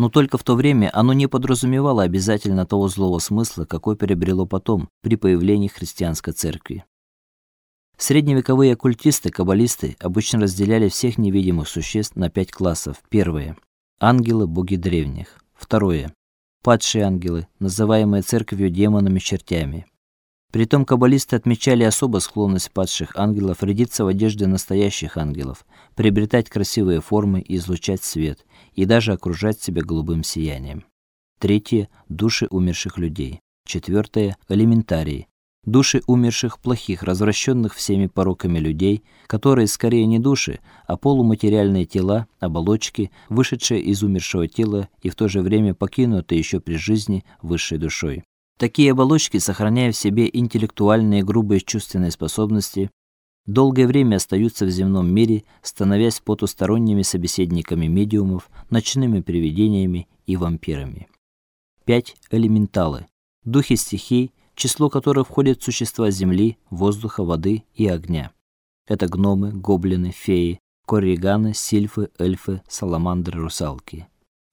Но только в то время оно не подразумевало обязательно того злого смысла, какой приобрело потом при появлении христианской церкви. Средневековые оккультисты, каббалисты обычно разделяли всех невидимых существ на пять классов. Первое ангелы, боги древних. Второе падшие ангелы, называемые церковью демонами-чертями. Притом каббалисты отмечали особо склонность падших ангелов рядиться в одежде настоящих ангелов, приобретать красивые формы и излучать свет, и даже окружать себя голубым сиянием. Третье души умерших людей. Четвертое элементарии, души умерших плохих, развращенных всеми пороками людей, которые скорее не души, а полуматериальные тела, оболочки, вышедшие из умершего тела и в то же время покинутые еще при жизни высшей душой. Такие оболочки, сохраняя в себе интеллектуальные грубые чувственные способности, долгое время остаются в земном мире, становясь потусторонними собеседниками медиумов, ночными привидениями и вампирами. 5. Элементалы. Духи стихий, число которых входят существа земли, воздуха, воды и огня. Это гномы, гоблины, феи, корриганы, сильфы, эльфы, саламандры, русалки.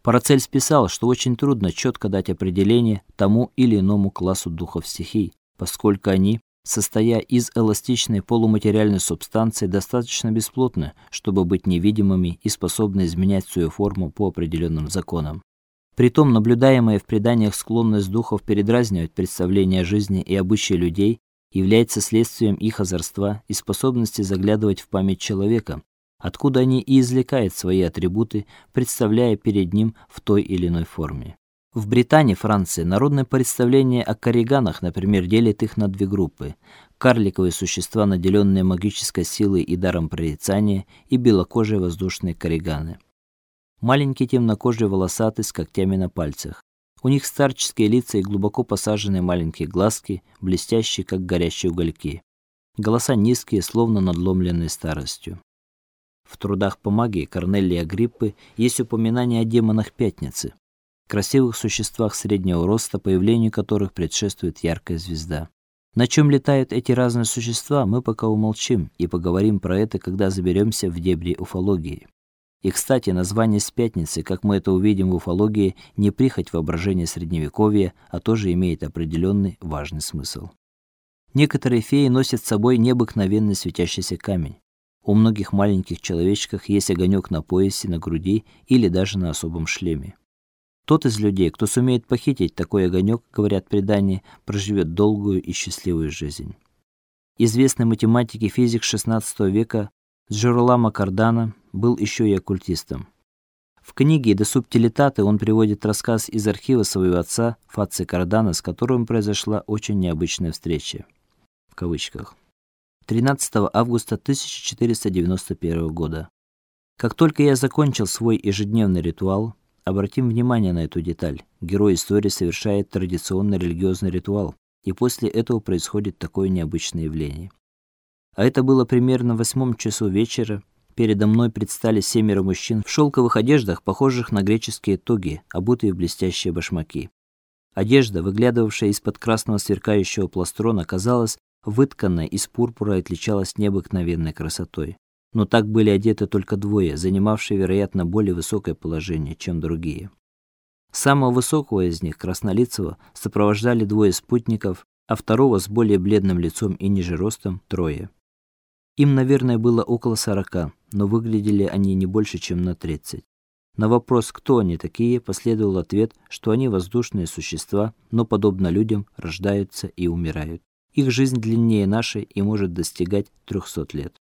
Парацельс писал, что очень трудно четко дать определение тому или иному классу духов стихий, поскольку они, состоя из эластичной полуматериальной субстанции, достаточно бесплотны, чтобы быть невидимыми и способны изменять свою форму по определенным законам. Притом наблюдаемая в преданиях склонность духов передразнивать представления о жизни и обычаи людей является следствием их озорства и способности заглядывать в память человека, откуда они и извлекают свои атрибуты, представляя перед ним в той или иной форме. В Британии, Франции народное представление о корриганах, например, делит их на две группы: карликовые существа, наделенные магической силой и даром прорицания, и белокожие воздушные корриганы. Маленькие темнокожие волосатые с когтями на пальцах. У них старческие лица и глубоко посаженные маленькие глазки, блестящие как горящие угольки. Голоса низкие, словно надломленные старостью. В трудах по магии Корнелия Агриппы есть упоминание о демонах Пятницы, красивых существах среднего роста, появлению которых предшествует яркая звезда. На чем летают эти разные существа, мы пока умолчим и поговорим про это, когда заберемся в дебри уфологии. И, кстати, название Спятницы, как мы это увидим в уфологии, не прихоть воображения средневековья, а тоже имеет определенный важный смысл. Некоторые феи носят с собой необыкновенный светящийся камень. У многих маленьких человечков есть огонек на поясе, на груди или даже на особом шлеме. Тот из людей, кто сумеет похитить такой огонек, говорят предания, проживет долгую и счастливую жизнь. Известный математик и физик XVI века Джеролама Кардана был еще и оккультистом. В книге De subtilitate он приводит рассказ из архива своего отца Фаци Кардана, с которым произошла очень необычная встреча в кавычках. 13 августа 1491 года. Как только я закончил свой ежедневный ритуал, обратим внимание на эту деталь. Герой истории совершает традиционный религиозный ритуал, и после этого происходит такое необычное явление. А это было примерно в восьмом часу вечера. Передо мной предстали семеро мужчин в шелковых одеждах, похожих на греческие тоги, обутые в блестящие башмаки. Одежда, выглядывавшая из-под красного сверкающего пластрона, казалась вытканной из пурпура отличалась необыкновенной красотой. Но так были одеты только двое, занимавшие, вероятно, более высокое положение, чем другие. Самого высокого из них, краснолицего, сопровождали двое спутников, а второго с более бледным лицом и ниже ростом трое. Им, наверное, было около сорока, но выглядели они не больше, чем на тридцать. На вопрос, кто они такие, последовал ответ, что они воздушные существа, но подобно людям рождаются и умирают. Их жизнь длиннее нашей и может достигать трехсот лет.